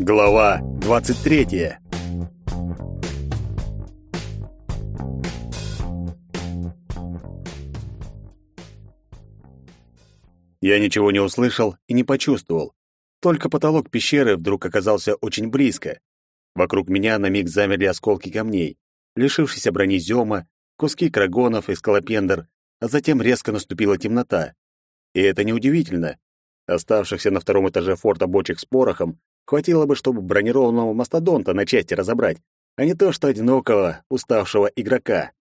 Глава 23. Я ничего не услышал и не почувствовал. Только потолок пещеры вдруг оказался очень близко. Вокруг меня на миг замерли осколки камней, лишившиеся брони зёма, куски крагонов и скалопендр, а затем резко наступила темнота. И это неудивительно. Оставшихся на втором этаже форта бочек с порохом Хватило бы, чтобы бронированного мастодонта на части разобрать, а не то, что одинокого, уставшего игрока.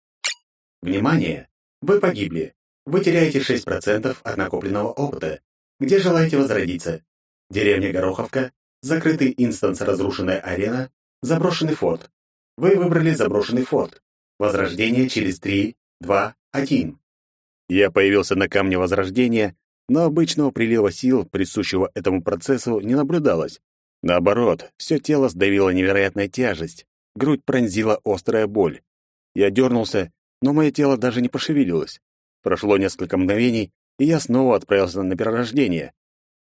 Внимание! Вы погибли. Вы теряете 6% от накопленного опыта. Где желаете возродиться? Деревня Гороховка, закрытый инстанс разрушенная арена, заброшенный форт. Вы выбрали заброшенный форт. Возрождение через 3, 2, 1. Я появился на камне возрождения, но обычного прилива сил, присущего этому процессу, не наблюдалось. Наоборот, все тело сдавило невероятная тяжесть, грудь пронзила острая боль. Я дернулся, но мое тело даже не пошевелилось. Прошло несколько мгновений, и я снова отправился на перерождение.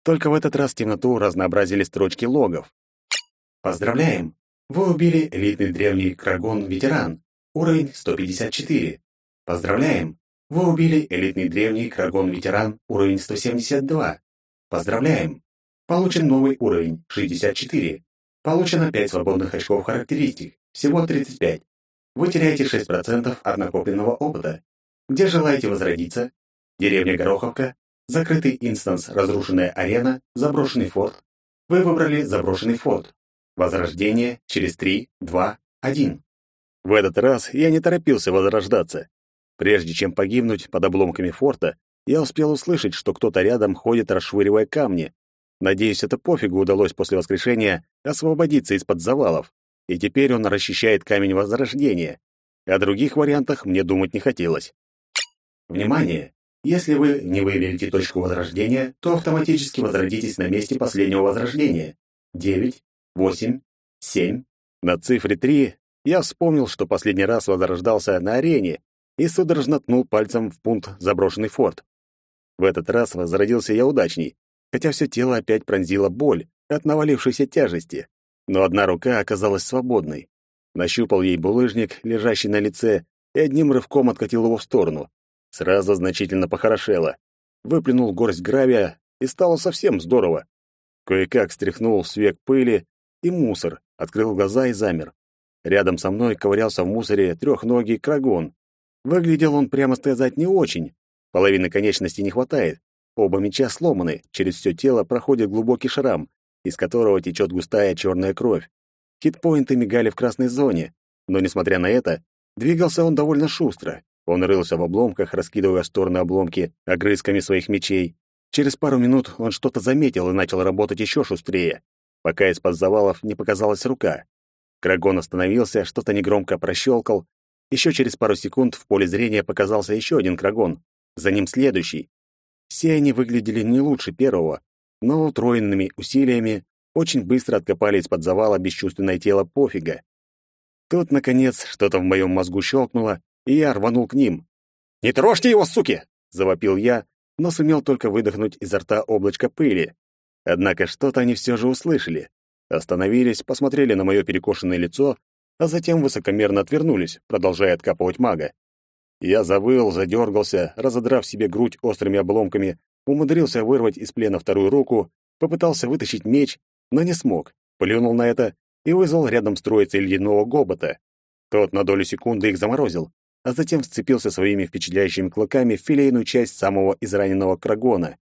Только в этот раз темноту разнообразили строчки логов. Поздравляем! Вы убили элитный древний Крагон-ветеран. Уровень 154. Поздравляем! Вы убили элитный древний Крагон-ветеран. Уровень 172. Поздравляем! Получен новый уровень 64. Получено 5 свободных очков характеристик, всего 35. Вы теряете 6% от накопленного опыта. Где желаете возродиться? Деревня Гороховка, закрытый инстанс «Разрушенная арена», заброшенный форт. Вы выбрали заброшенный форт. Возрождение через 3, 2, 1. В этот раз я не торопился возрождаться. Прежде чем погибнуть под обломками форта, я успел услышать, что кто-то рядом ходит, расшвыривая камни, Надеюсь, это пофигу удалось после воскрешения освободиться из-под завалов, и теперь он расчищает камень возрождения. О других вариантах мне думать не хотелось. Внимание! Если вы не выявите точку возрождения, то автоматически возродитесь на месте последнего возрождения. Девять, восемь, семь. На цифре три я вспомнил, что последний раз возрождался на арене и судорожно ткнул пальцем в пункт заброшенный форт. В этот раз возродился я удачней, хотя все тело опять пронзила боль от навалившейся тяжести, но одна рука оказалась свободной. Нащупал ей булыжник, лежащий на лице, и одним рывком откатил его в сторону. Сразу значительно похорошело. Выплюнул горсть гравия, и стало совсем здорово. Кое-как стряхнул с век пыли и мусор, открыл глаза и замер. Рядом со мной ковырялся в мусоре трехногий крагон. Выглядел он, прямо сказать, не очень. Половины конечностей не хватает, Оба меча сломаны, через все тело проходит глубокий шрам, из которого течет густая черная кровь. Хитпоинты мигали в красной зоне, но, несмотря на это, двигался он довольно шустро. Он рылся в обломках, раскидывая в стороны обломки огрызками своих мечей. Через пару минут он что-то заметил и начал работать еще шустрее, пока из-под завалов не показалась рука. Крагон остановился, что-то негромко прощелкал. Еще через пару секунд в поле зрения показался еще один крагон. За ним следующий. Все они выглядели не лучше первого, но утроенными усилиями очень быстро откопали из-под завала бесчувственное тело пофига. Тут, наконец, что-то в моем мозгу щелкнуло, и я рванул к ним. «Не трожьте его, суки!» — завопил я, но сумел только выдохнуть изо рта облачко пыли. Однако что-то они все же услышали. Остановились, посмотрели на мое перекошенное лицо, а затем высокомерно отвернулись, продолжая откапывать мага. Я завыл, задергался, разодрав себе грудь острыми обломками, умудрился вырвать из плена вторую руку, попытался вытащить меч, но не смог, плюнул на это и вызвал рядом с троицей ледяного гобота. Тот на долю секунды их заморозил, а затем сцепился своими впечатляющими клыками в филейную часть самого израненного крагона.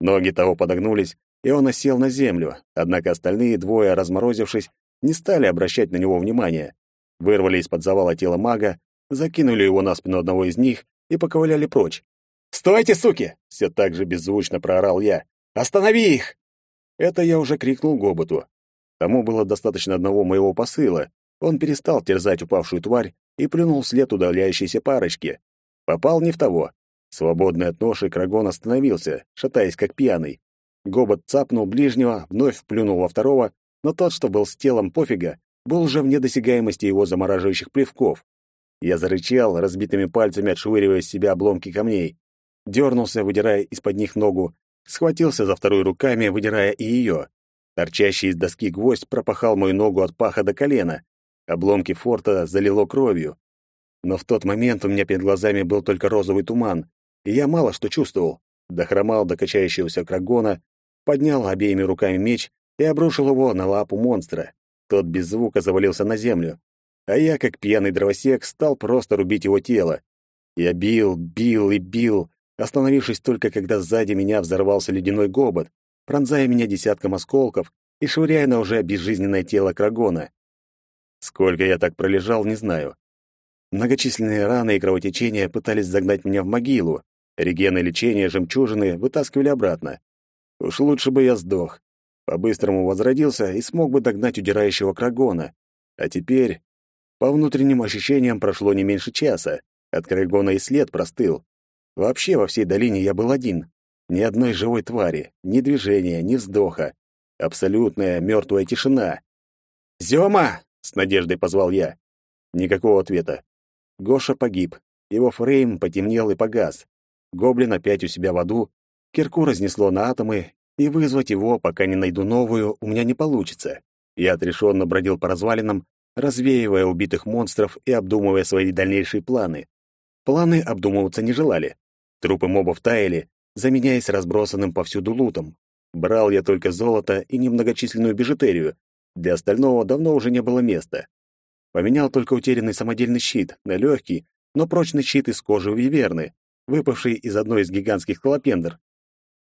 Ноги того подогнулись, и он осел на землю, однако остальные двое, разморозившись, не стали обращать на него внимания. Вырвали из-под завала тело мага, закинули его на спину одного из них и поковыляли прочь. «Стойте, суки!» — все так же беззвучно проорал я. «Останови их!» Это я уже крикнул Гоботу. Тому было достаточно одного моего посыла. Он перестал терзать упавшую тварь и плюнул вслед удаляющейся парочки. Попал не в того. Свободный от ноши Крагон остановился, шатаясь как пьяный. Гобот цапнул ближнего, вновь плюнул во второго, но тот, что был с телом пофига, был уже вне досягаемости его замораживающих плевков. Я зарычал, разбитыми пальцами отшвыривая с себя обломки камней. Дернулся, выдирая из-под них ногу, схватился за вторую руками, выдирая и ее. Торчащий из доски гвоздь пропахал мою ногу от паха до колена. Обломки форта залило кровью. Но в тот момент у меня перед глазами был только розовый туман, и я мало что чувствовал. Дохромал до качающегося крагона, поднял обеими руками меч и обрушил его на лапу монстра. Тот без звука завалился на землю, а я, как пьяный дровосек, стал просто рубить его тело. Я бил, бил и бил, остановившись только когда сзади меня взорвался ледяной гобот, пронзая меня десятком осколков и швыряя на уже безжизненное тело Крагона. Сколько я так пролежал, не знаю. Многочисленные раны и кровотечения пытались загнать меня в могилу. Реген и лечение жемчужины вытаскивали обратно. Уж лучше бы я сдох. По-быстрому возродился и смог бы догнать удирающего Крагона. А теперь, по внутренним ощущениям, прошло не меньше часа. От Крагона и след простыл. Вообще во всей долине я был один. Ни одной живой твари, ни движения, ни вздоха. Абсолютная мертвая тишина. «Зёма!» — с надеждой позвал я. Никакого ответа. Гоша погиб. Его фрейм потемнел и погас. Гоблин опять у себя в аду. Кирку разнесло на атомы, и вызвать его, пока не найду новую, у меня не получится. Я отрешенно бродил по развалинам, развеивая убитых монстров и обдумывая свои дальнейшие планы. Планы обдумываться не желали. Трупы мобов таяли, заменяясь разбросанным повсюду лутом. Брал я только золото и немногочисленную бижутерию. Для остального давно уже не было места. Поменял только утерянный самодельный щит на легкий, но прочный щит из кожи виверны, выпавший из одной из гигантских колопендр.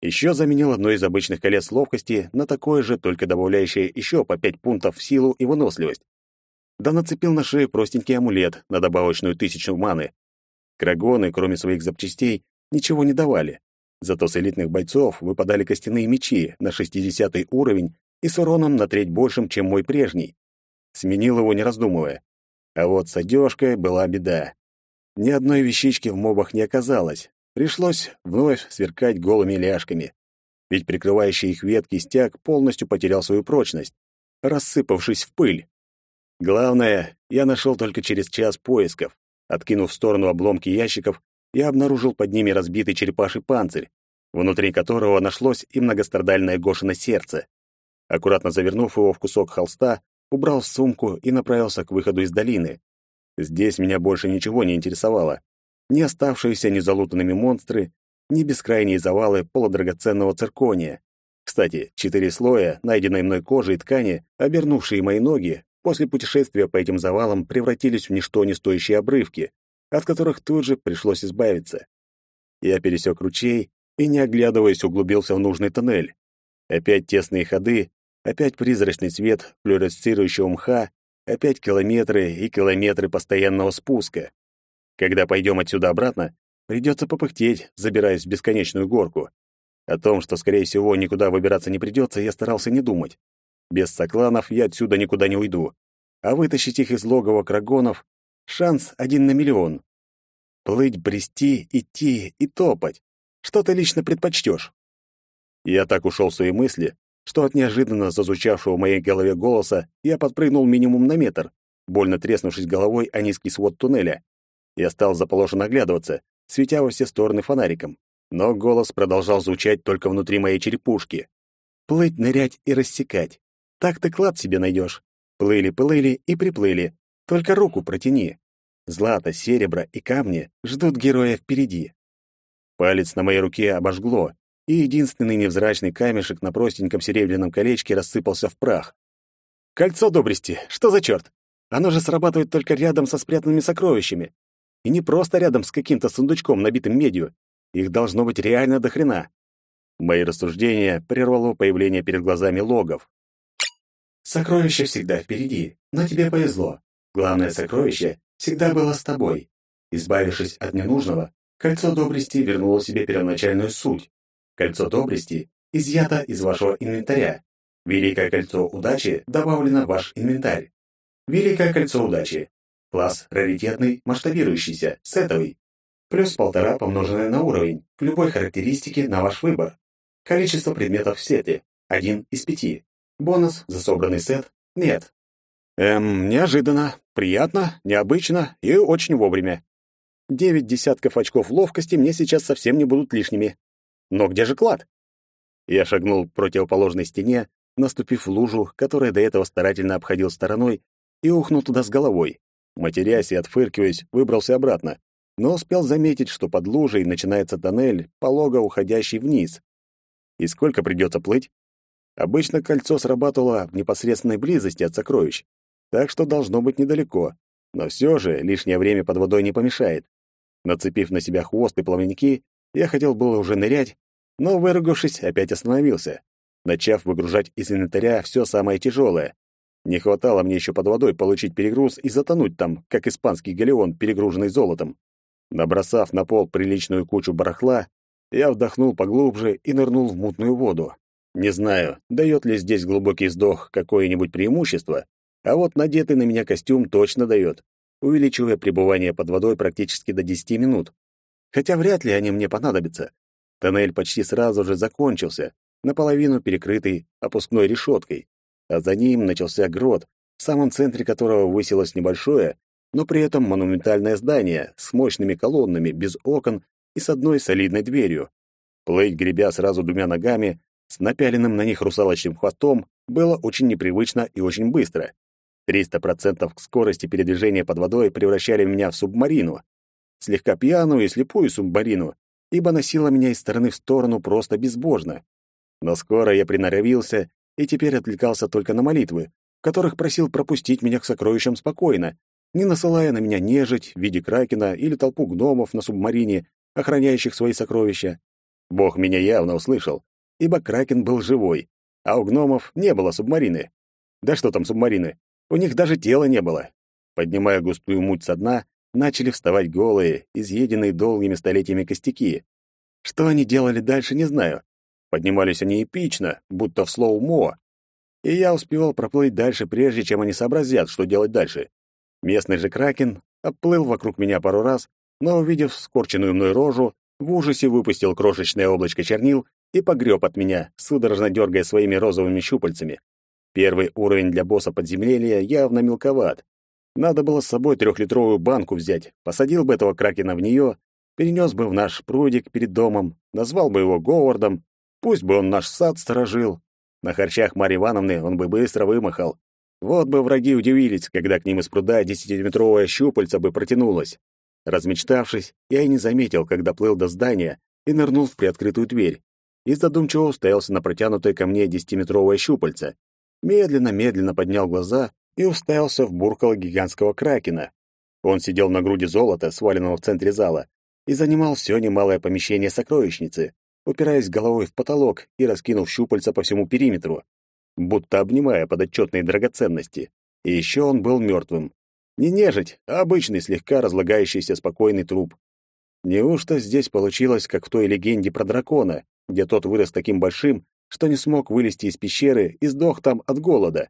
Еще заменил одно из обычных колец ловкости на такое же, только добавляющее еще по 5 пунктов в силу и выносливость. Да нацепил на шею простенький амулет на добавочную тысячу маны. Крагоны, кроме своих запчастей, ничего не давали. Зато с элитных бойцов выпадали костяные мечи на 60 уровень и с уроном на треть большим, чем мой прежний. Сменил его, не раздумывая. А вот с одежкой была беда. Ни одной вещички в мобах не оказалось, Пришлось вновь сверкать голыми ляжками, ведь прикрывающий их ветки стяг полностью потерял свою прочность, рассыпавшись в пыль. Главное, я нашел только через час поисков. Откинув в сторону обломки ящиков, я обнаружил под ними разбитый черепаший панцирь, внутри которого нашлось и многострадальное Гошино сердце. Аккуратно завернув его в кусок холста, убрал в сумку и направился к выходу из долины. Здесь меня больше ничего не интересовало ни оставшиеся незалутанными монстры, ни бескрайние завалы полудрагоценного циркония. Кстати, четыре слоя найденной мной кожи и ткани, обернувшие мои ноги, после путешествия по этим завалам превратились в ничто не стоящие обрывки, от которых тут же пришлось избавиться. Я пересек ручей и, не оглядываясь, углубился в нужный тоннель. Опять тесные ходы, опять призрачный свет флюоресцирующего мха, опять километры и километры постоянного спуска. Когда пойдем отсюда обратно, придется попыхтеть, забираясь в бесконечную горку. О том, что, скорее всего, никуда выбираться не придется, я старался не думать. Без сокланов я отсюда никуда не уйду. А вытащить их из логова крагонов — шанс один на миллион. Плыть, брести, идти и топать. Что ты лично предпочтешь? Я так ушел в свои мысли, что от неожиданно зазвучавшего в моей голове голоса я подпрыгнул минимум на метр, больно треснувшись головой о низкий свод туннеля. Я стал заположенно оглядываться, светя во все стороны фонариком. Но голос продолжал звучать только внутри моей черепушки. Плыть, нырять и рассекать. Так ты клад себе найдешь. Плыли-плыли и приплыли. Только руку протяни. Злато, серебро и камни ждут героя впереди. Палец на моей руке обожгло, и единственный невзрачный камешек на простеньком серебряном колечке рассыпался в прах. «Кольцо доблести! Что за черт? Оно же срабатывает только рядом со спрятанными сокровищами. И не просто рядом с каким-то сундучком, набитым медью. Их должно быть реально до хрена. Мои рассуждения прервало появление перед глазами логов. Сокровище всегда впереди, но тебе повезло. Главное сокровище всегда было с тобой. Избавившись от ненужного, кольцо доблести вернуло себе первоначальную суть. Кольцо доблести изъято из вашего инвентаря. Великое кольцо удачи добавлено в ваш инвентарь. Великое кольцо удачи Класс раритетный, масштабирующийся, сетовый. Плюс полтора помноженное на уровень, к любой характеристике на ваш выбор. Количество предметов в сете – один из пяти. Бонус за собранный сет – нет. Эм, неожиданно, приятно, необычно и очень вовремя. Девять десятков очков ловкости мне сейчас совсем не будут лишними. Но где же клад? Я шагнул к противоположной стене, наступив в лужу, которая до этого старательно обходил стороной, и ухнул туда с головой. Матерясь и отфыркиваясь, выбрался обратно, но успел заметить, что под лужей начинается тоннель, полого уходящий вниз. И сколько придется плыть? Обычно кольцо срабатывало в непосредственной близости от сокровищ, так что должно быть недалеко. Но все же лишнее время под водой не помешает. Нацепив на себя хвост и плавники, я хотел было уже нырять, но, выругавшись, опять остановился, начав выгружать из инвентаря все самое тяжелое. Не хватало мне еще под водой получить перегруз и затонуть там, как испанский галеон, перегруженный золотом. Набросав на пол приличную кучу барахла, я вдохнул поглубже и нырнул в мутную воду. Не знаю, дает ли здесь глубокий вздох какое-нибудь преимущество, а вот надетый на меня костюм точно дает, увеличивая пребывание под водой практически до 10 минут. Хотя вряд ли они мне понадобятся. Тоннель почти сразу же закончился, наполовину перекрытый опускной решеткой, а за ним начался грот, в самом центре которого высилось небольшое, но при этом монументальное здание с мощными колоннами, без окон и с одной солидной дверью. Плыть, гребя сразу двумя ногами, с напяленным на них русалочным хвостом, было очень непривычно и очень быстро. 300% скорости передвижения под водой превращали меня в субмарину. Слегка пьяную и слепую субмарину, ибо носила меня из стороны в сторону просто безбожно. Но скоро я приноровился и теперь отвлекался только на молитвы, которых просил пропустить меня к сокровищам спокойно, не насылая на меня нежить в виде кракена или толпу гномов на субмарине, охраняющих свои сокровища. Бог меня явно услышал, ибо кракен был живой, а у гномов не было субмарины. Да что там субмарины? У них даже тела не было. Поднимая густую муть со дна, начали вставать голые, изъеденные долгими столетиями костяки. Что они делали дальше, не знаю. Поднимались они эпично, будто в слоу-мо. И я успевал проплыть дальше, прежде чем они сообразят, что делать дальше. Местный же кракен обплыл вокруг меня пару раз, но, увидев скорченную мной рожу, в ужасе выпустил крошечное облачко чернил и погреб от меня, судорожно дергая своими розовыми щупальцами. Первый уровень для босса подземелья явно мелковат. Надо было с собой трехлитровую банку взять, посадил бы этого кракена в нее, перенес бы в наш прудик перед домом, назвал бы его Говардом, пусть бы он наш сад сторожил. На харчах Марьи Ивановны он бы быстро вымахал, вот бы враги удивились, когда к ним из пруда десятиметровая щупальца бы протянулась. Размечтавшись, я и не заметил, когда плыл до здания и нырнул в приоткрытую дверь. И задумчиво уставился на протянутое ко мне десятиметровое щупальце. Медленно-медленно поднял глаза и уставился в буркало гигантского кракена. Он сидел на груди золота, сваленного в центре зала, и занимал все немалое помещение сокровищницы, упираясь головой в потолок и раскинув щупальца по всему периметру будто обнимая подотчетные драгоценности. И еще он был мертвым. Не нежить, а обычный слегка разлагающийся спокойный труп. Неужто здесь получилось, как в той легенде про дракона, где тот вырос таким большим, что не смог вылезти из пещеры и сдох там от голода?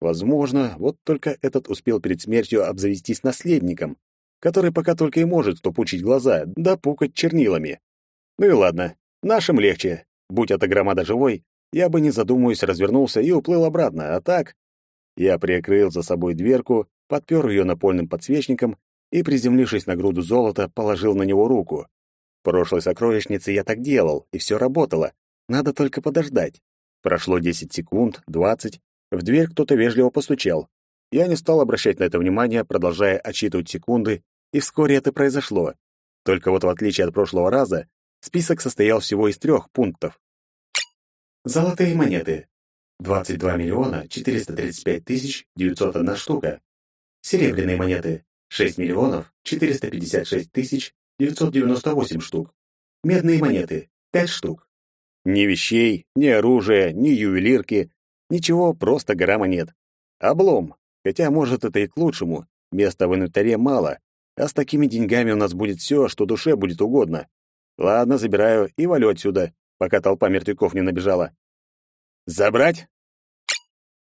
Возможно, вот только этот успел перед смертью обзавестись наследником, который пока только и может стопучить глаза, да пукать чернилами. Ну и ладно, нашим легче. Будь эта громада живой, я бы, не задумываясь, развернулся и уплыл обратно, а так... Я приоткрыл за собой дверку, подпер ее напольным подсвечником и, приземлившись на груду золота, положил на него руку. Прошлой сокровищнице я так делал, и все работало. Надо только подождать. Прошло 10 секунд, 20. В дверь кто-то вежливо постучал. Я не стал обращать на это внимание, продолжая отсчитывать секунды, и вскоре это произошло. Только вот в отличие от прошлого раза, список состоял всего из трех пунктов. Золотые монеты. 22 миллиона 435 тысяч 901 штука. Серебряные монеты. 6 миллионов 456 тысяч 998 штук. Медные монеты. 5 штук. Ни вещей, ни оружия, ни ювелирки. Ничего, просто гора монет. Облом. Хотя, может, это и к лучшему. Места в инвентаре мало. А с такими деньгами у нас будет все, что душе будет угодно. Ладно, забираю и валю отсюда пока толпа мертвяков не набежала. «Забрать?»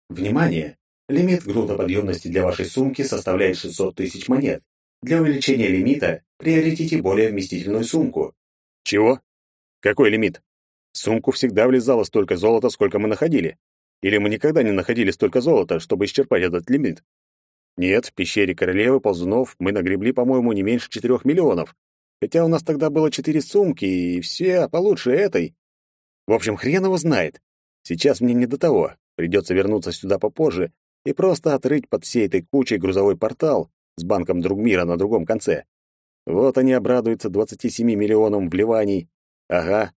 Внимание! Лимит грузоподъемности для вашей сумки составляет 600 тысяч монет. Для увеличения лимита приоритете более вместительную сумку. Чего? Какой лимит? В сумку всегда влезало столько золота, сколько мы находили. Или мы никогда не находили столько золота, чтобы исчерпать этот лимит? Нет, в пещере королевы ползунов мы нагребли, по-моему, не меньше четырех миллионов. Хотя у нас тогда было четыре сумки, и все получше этой. В общем, хрен его знает. Сейчас мне не до того. Придется вернуться сюда попозже и просто отрыть под всей этой кучей грузовой портал с банком Другмира на другом конце. Вот они обрадуются 27 миллионам вливаний. Ага.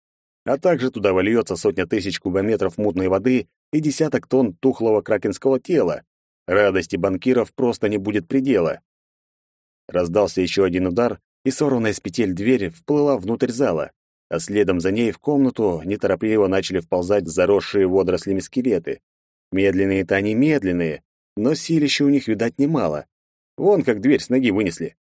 А также туда вольется сотня тысяч кубометров мутной воды и десяток тонн тухлого кракенского тела. Радости банкиров просто не будет предела. Раздался еще один удар, и сорванная с петель дверь вплыла внутрь зала, а следом за ней в комнату неторопливо начали вползать заросшие водорослями скелеты. Медленные-то они медленные, но силища у них, видать, немало. Вон как дверь с ноги вынесли.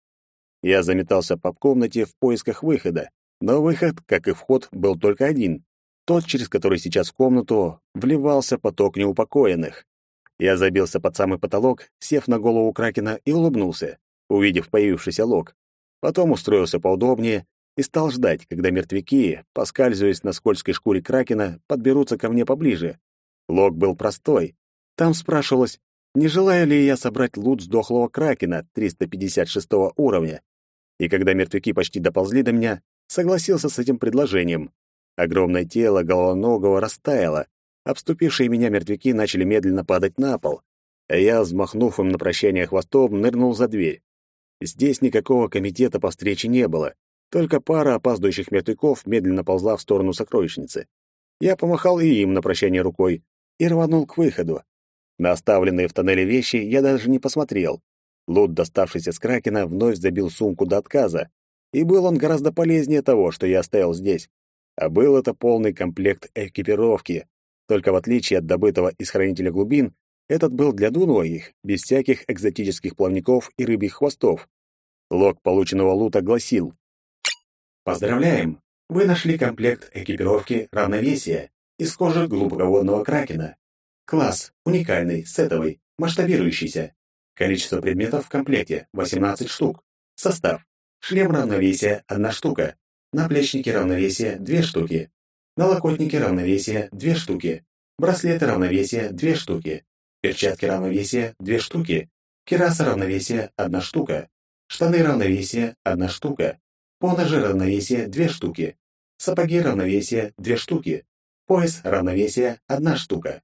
Я заметался по комнате в поисках выхода, но выход, как и вход, был только один. Тот, через который сейчас в комнату вливался поток неупокоенных. Я забился под самый потолок, сев на голову Кракена и улыбнулся, увидев появившийся лог. Потом устроился поудобнее и стал ждать, когда мертвяки, поскальзываясь на скользкой шкуре Кракена, подберутся ко мне поближе. Лог был простой. Там спрашивалось, не желаю ли я собрать лут сдохлого Кракена 356 уровня. И когда мертвяки почти доползли до меня, согласился с этим предложением. Огромное тело головоногого растаяло, обступившие меня мертвяки начали медленно падать на пол, а я, взмахнув им на прощание хвостом, нырнул за дверь. Здесь никакого комитета по встрече не было, только пара опаздывающих мертвяков медленно ползла в сторону сокровищницы. Я помахал и им на прощание рукой и рванул к выходу. На оставленные в тоннеле вещи я даже не посмотрел. Лут, доставшийся с Кракена, вновь забил сумку до отказа, и был он гораздо полезнее того, что я оставил здесь. А был это полный комплект экипировки. Только в отличие от добытого из хранителя глубин, этот был для двуногих, без всяких экзотических плавников и рыбьих хвостов. Лог полученного лута гласил: Поздравляем! Вы нашли комплект экипировки равновесия из кожи глубоководного кракена. Класс уникальный, сетовый, масштабирующийся. Количество предметов в комплекте 18 штук. Состав Шлем равновесия – одна штука. Наплечники равновесия – две штуки. Налокотники равновесия – две штуки. Браслеты равновесия – две штуки. Перчатки равновесия – две штуки. Кираса равновесия – одна штука. Штаны равновесия – одна штука. Поножи равновесия – две штуки. Сапоги равновесия – две штуки. Пояс равновесия – одна штука.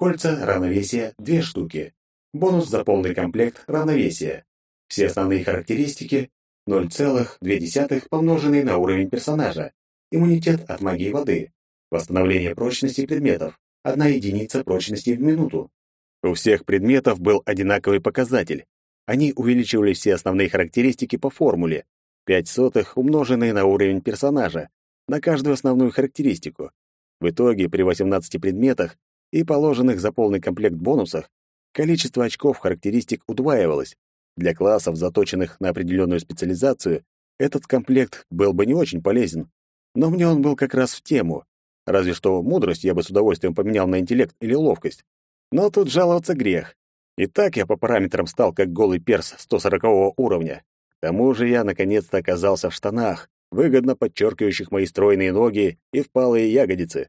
Кольца равновесия – две штуки. Бонус за полный комплект равновесия. Все основные характеристики 0,2 помноженный на уровень персонажа. Иммунитет от магии воды. Восстановление прочности предметов. Одна единица прочности в минуту. У всех предметов был одинаковый показатель. Они увеличивали все основные характеристики по формуле. 5 сотых, умноженные на уровень персонажа, на каждую основную характеристику. В итоге, при 18 предметах и положенных за полный комплект бонусах, количество очков характеристик удваивалось, для классов, заточенных на определенную специализацию, этот комплект был бы не очень полезен. Но мне он был как раз в тему. Разве что мудрость я бы с удовольствием поменял на интеллект или ловкость. Но тут жаловаться грех. И так я по параметрам стал как голый перс 140 уровня. К тому же я наконец-то оказался в штанах, выгодно подчеркивающих мои стройные ноги и впалые ягодицы.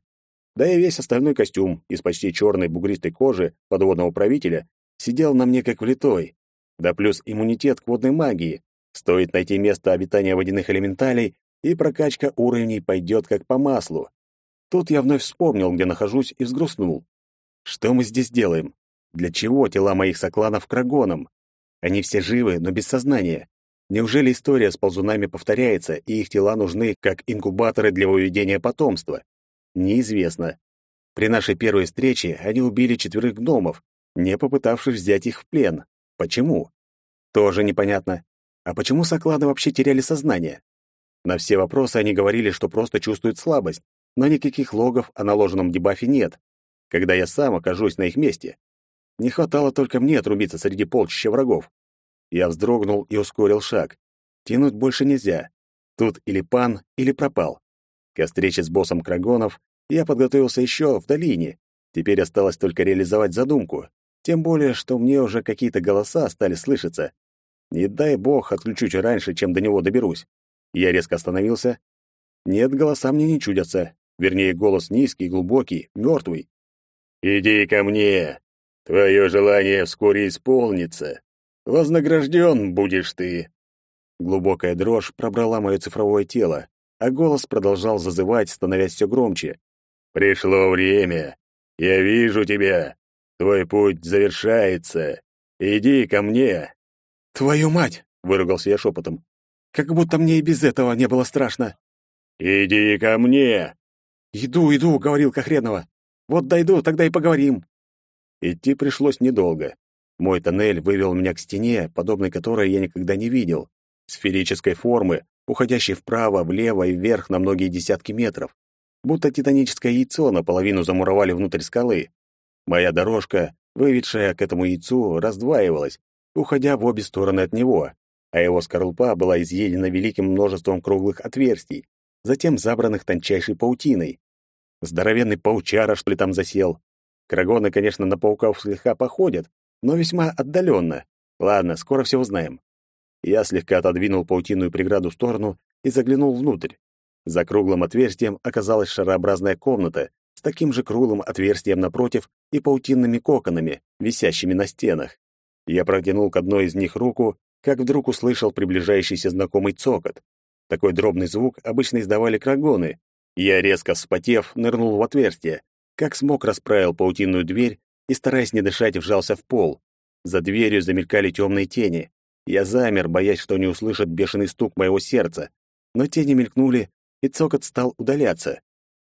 Да и весь остальной костюм из почти черной бугристой кожи подводного правителя сидел на мне как влитой, да плюс иммунитет к водной магии. Стоит найти место обитания водяных элементалей, и прокачка уровней пойдет как по маслу. Тут я вновь вспомнил, где нахожусь, и взгрустнул. Что мы здесь делаем? Для чего тела моих сокланов крагоном? Они все живы, но без сознания. Неужели история с ползунами повторяется, и их тела нужны как инкубаторы для выведения потомства? Неизвестно. При нашей первой встрече они убили четверых гномов, не попытавшись взять их в плен. Почему? Тоже непонятно. А почему сокланы вообще теряли сознание? На все вопросы они говорили, что просто чувствуют слабость, но никаких логов о наложенном дебафе нет, когда я сам окажусь на их месте. Не хватало только мне отрубиться среди полчища врагов. Я вздрогнул и ускорил шаг. Тянуть больше нельзя. Тут или пан, или пропал. Ко встрече с боссом Крагонов я подготовился еще в долине. Теперь осталось только реализовать задумку. Тем более, что мне уже какие-то голоса стали слышаться. Не дай бог отключу чуть раньше, чем до него доберусь. Я резко остановился. Нет, голоса мне не чудятся. Вернее, голос низкий, глубокий, мертвый. «Иди ко мне. Твое желание вскоре исполнится. Вознагражден будешь ты». Глубокая дрожь пробрала мое цифровое тело, а голос продолжал зазывать, становясь все громче. «Пришло время. «Я вижу тебя. Твой путь завершается. Иди ко мне». «Твою мать!» — выругался я шепотом. «Как будто мне и без этого не было страшно». «Иди ко мне!» «Иду, иду», — говорил Кохренова. «Вот дойду, тогда и поговорим». Идти пришлось недолго. Мой тоннель вывел меня к стене, подобной которой я никогда не видел. Сферической формы, уходящей вправо, влево и вверх на многие десятки метров. Будто титаническое яйцо наполовину замуровали внутрь скалы. Моя дорожка, выведшая к этому яйцу, раздваивалась, уходя в обе стороны от него, а его скорлупа была изъедена великим множеством круглых отверстий, затем забранных тончайшей паутиной. Здоровенный паучара, что ли, там засел. Крагоны, конечно, на пауков слегка походят, но весьма отдаленно. Ладно, скоро все узнаем. Я слегка отодвинул паутинную преграду в сторону и заглянул внутрь. За круглым отверстием оказалась шарообразная комната с таким же круглым отверстием напротив и паутинными коконами, висящими на стенах. Я протянул к одной из них руку, как вдруг услышал приближающийся знакомый цокот. Такой дробный звук обычно издавали крагоны. Я, резко вспотев, нырнул в отверстие. Как смог, расправил паутинную дверь и, стараясь не дышать, вжался в пол. За дверью замелькали темные тени. Я замер, боясь, что не услышат бешеный стук моего сердца. Но тени мелькнули, и цокот стал удаляться.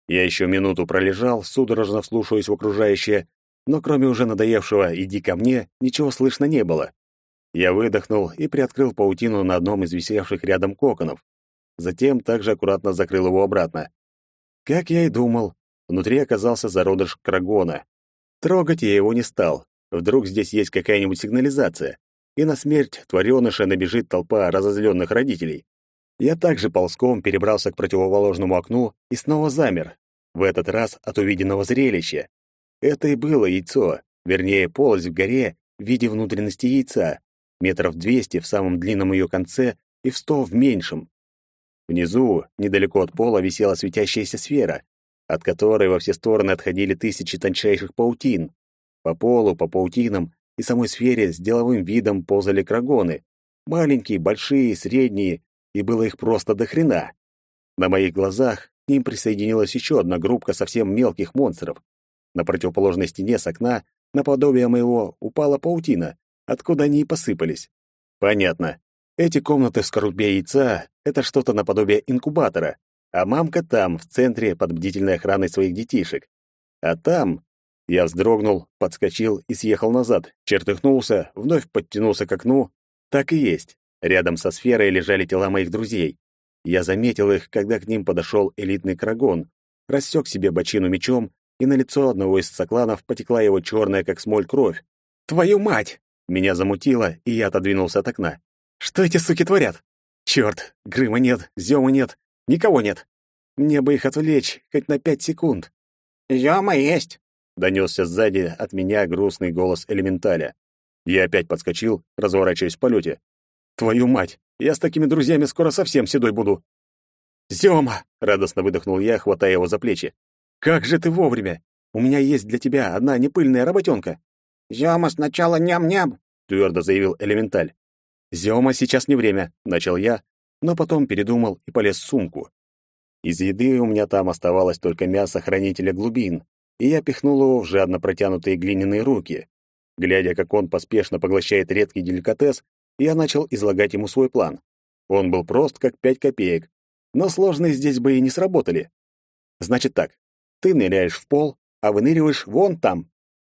Я еще минуту пролежал, судорожно вслушиваясь в окружающее, но кроме уже надоевшего «иди ко мне» ничего слышно не было. Я выдохнул и приоткрыл паутину на одном из висевших рядом коконов. Затем также аккуратно закрыл его обратно. Как я и думал, внутри оказался зародыш крагона. Трогать я его не стал. Вдруг здесь есть какая-нибудь сигнализация, и на смерть твореныша набежит толпа разозленных родителей. Я также ползком перебрался к противоположному окну и снова замер, в этот раз от увиденного зрелища. Это и было яйцо, вернее, полость в горе в виде внутренности яйца, метров двести в самом длинном ее конце и в сто в меньшем. Внизу, недалеко от пола, висела светящаяся сфера, от которой во все стороны отходили тысячи тончайших паутин. По полу, по паутинам и самой сфере с деловым видом ползали крагоны. Маленькие, большие, средние и было их просто до хрена. На моих глазах к ним присоединилась еще одна группка совсем мелких монстров. На противоположной стене с окна, наподобие моего, упала паутина, откуда они и посыпались. Понятно. Эти комнаты в скорлупе яйца — это что-то наподобие инкубатора, а мамка там, в центре, под бдительной охраной своих детишек. А там... Я вздрогнул, подскочил и съехал назад, чертыхнулся, вновь подтянулся к окну. Так и есть. Рядом со сферой лежали тела моих друзей. Я заметил их, когда к ним подошел элитный крагон, рассек себе бочину мечом, и на лицо одного из сокланов потекла его черная, как смоль, кровь. «Твою мать!» Меня замутило, и я отодвинулся от окна. «Что эти суки творят? Черт, Грыма нет, Зёма нет, никого нет. Мне бы их отвлечь хоть на пять секунд». «Зёма есть!» — донесся сзади от меня грустный голос элементаля. Я опять подскочил, разворачиваясь в полете. Твою мать, я с такими друзьями скоро совсем седой буду. Зёма, радостно выдохнул я, хватая его за плечи. Как же ты вовремя? У меня есть для тебя одна непыльная работенка. Зёма, сначала ням-ням, твердо заявил элементаль. Зёма, сейчас не время, начал я, но потом передумал и полез в сумку. Из еды у меня там оставалось только мясо хранителя глубин, и я пихнул его в жадно протянутые глиняные руки. Глядя, как он поспешно поглощает редкий деликатес, я начал излагать ему свой план. Он был прост, как пять копеек, но сложные здесь бы и не сработали. Значит так, ты ныряешь в пол, а выныриваешь вон там.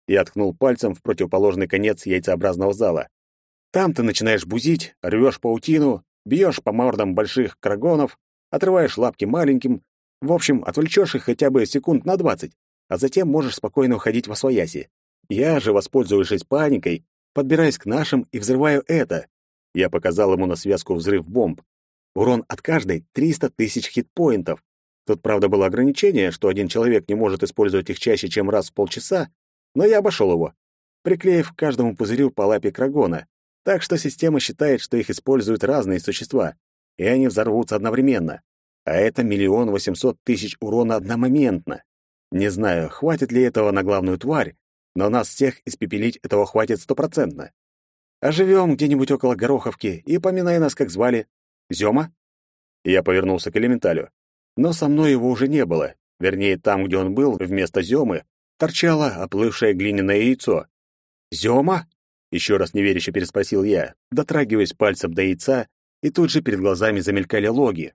Я ткнул пальцем в противоположный конец яйцеобразного зала. Там ты начинаешь бузить, рвешь паутину, бьешь по мордам больших крагонов, отрываешь лапки маленьким, в общем, отвлечешь их хотя бы секунд на двадцать, а затем можешь спокойно уходить во свояси. Я же, воспользовавшись паникой, подбираюсь к нашим и взрываю это. Я показал ему на связку взрыв бомб. Урон от каждой — 300 тысяч хитпоинтов. Тут, правда, было ограничение, что один человек не может использовать их чаще, чем раз в полчаса, но я обошел его, приклеив к каждому пузырю по лапе крагона. Так что система считает, что их используют разные существа, и они взорвутся одновременно. А это миллион восемьсот тысяч урона одномоментно. Не знаю, хватит ли этого на главную тварь, но нас всех испепелить этого хватит стопроцентно. А живем где-нибудь около Гороховки и поминай нас, как звали. Зёма?» Я повернулся к элементалю. Но со мной его уже не было. Вернее, там, где он был, вместо Зёмы, торчало оплывшее глиняное яйцо. «Зёма?» — еще раз неверяще переспросил я, дотрагиваясь пальцем до яйца, и тут же перед глазами замелькали логи.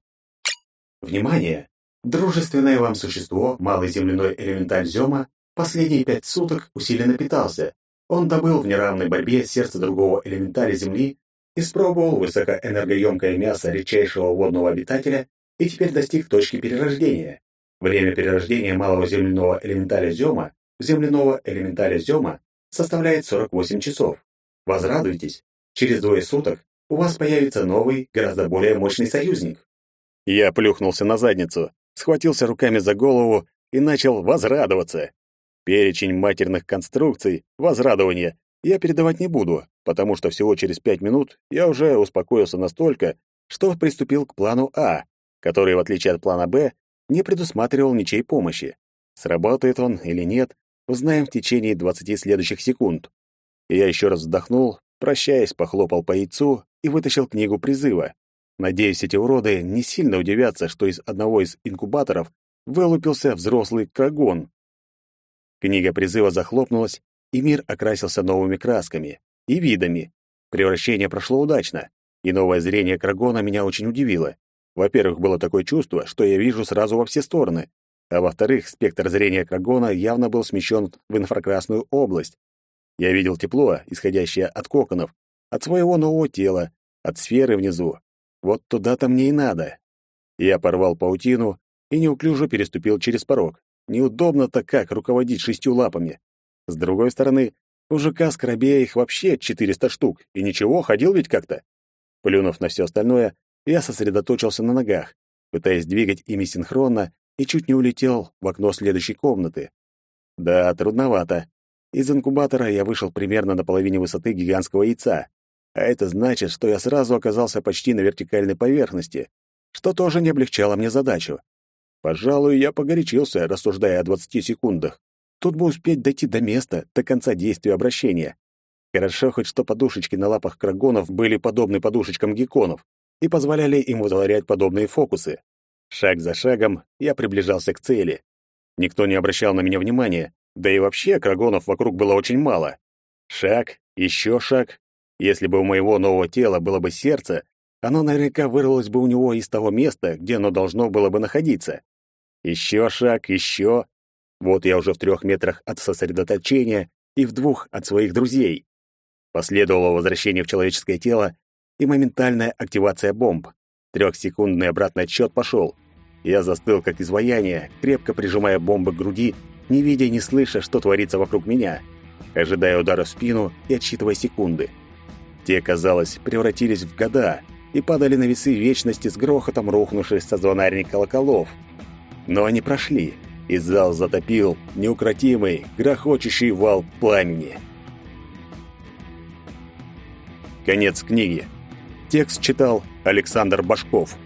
«Внимание! Дружественное вам существо, малый земляной элементаль Зёма, последние пять суток усиленно питался. Он добыл в неравной борьбе сердце другого элементаля Земли, испробовал высокоэнергоемкое мясо редчайшего водного обитателя и теперь достиг точки перерождения. Время перерождения малого земляного элементаля Зёма земляного элементаля Зёма составляет 48 часов. Возрадуйтесь, через двое суток у вас появится новый, гораздо более мощный союзник. Я плюхнулся на задницу, схватился руками за голову и начал возрадоваться. Перечень матерных конструкций, возрадования я передавать не буду, потому что всего через пять минут я уже успокоился настолько, что приступил к плану А, который, в отличие от плана Б, не предусматривал ничьей помощи. Сработает он или нет, узнаем в течение 20 следующих секунд. Я еще раз вздохнул, прощаясь, похлопал по яйцу и вытащил книгу призыва. Надеюсь, эти уроды не сильно удивятся, что из одного из инкубаторов вылупился взрослый крагон. Книга призыва захлопнулась, и мир окрасился новыми красками и видами. Превращение прошло удачно, и новое зрение крагона меня очень удивило. Во-первых, было такое чувство, что я вижу сразу во все стороны, а во-вторых, спектр зрения крагона явно был смещен в инфракрасную область. Я видел тепло, исходящее от коконов, от своего нового тела, от сферы внизу. Вот туда-то мне и надо. Я порвал паутину и неуклюже переступил через порог. Неудобно-то как руководить шестью лапами. С другой стороны, у жука-скоробея их вообще 400 штук, и ничего, ходил ведь как-то. Плюнув на все остальное, я сосредоточился на ногах, пытаясь двигать ими синхронно, и чуть не улетел в окно следующей комнаты. Да, трудновато. Из инкубатора я вышел примерно на половине высоты гигантского яйца, а это значит, что я сразу оказался почти на вертикальной поверхности, что тоже не облегчало мне задачу. Пожалуй, я погорячился, рассуждая о 20 секундах. Тут бы успеть дойти до места, до конца действия обращения. Хорошо хоть что подушечки на лапах крагонов были подобны подушечкам гекконов и позволяли им вытворять подобные фокусы. Шаг за шагом я приближался к цели. Никто не обращал на меня внимания, да и вообще крагонов вокруг было очень мало. Шаг, еще шаг. Если бы у моего нового тела было бы сердце, оно наверняка вырвалось бы у него из того места, где оно должно было бы находиться. Еще шаг, еще. Вот я уже в трех метрах от сосредоточения и в двух от своих друзей. Последовало возвращение в человеческое тело, и моментальная активация бомб. Трехсекундный обратный отсчет пошел. Я застыл, как изваяние, крепко прижимая бомбы к груди, не видя и не слыша, что творится вокруг меня, ожидая удара в спину и отсчитывая секунды. Те, казалось, превратились в года и падали на весы вечности с грохотом рухнувших со звонарник колоколов. Но они прошли, и зал затопил неукротимый, грохочущий вал пламени. Конец книги. Текст читал Александр Башков.